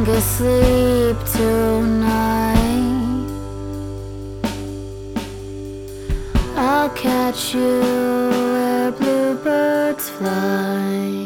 longer sleep tonight. I'll catch you where bluebirds fly.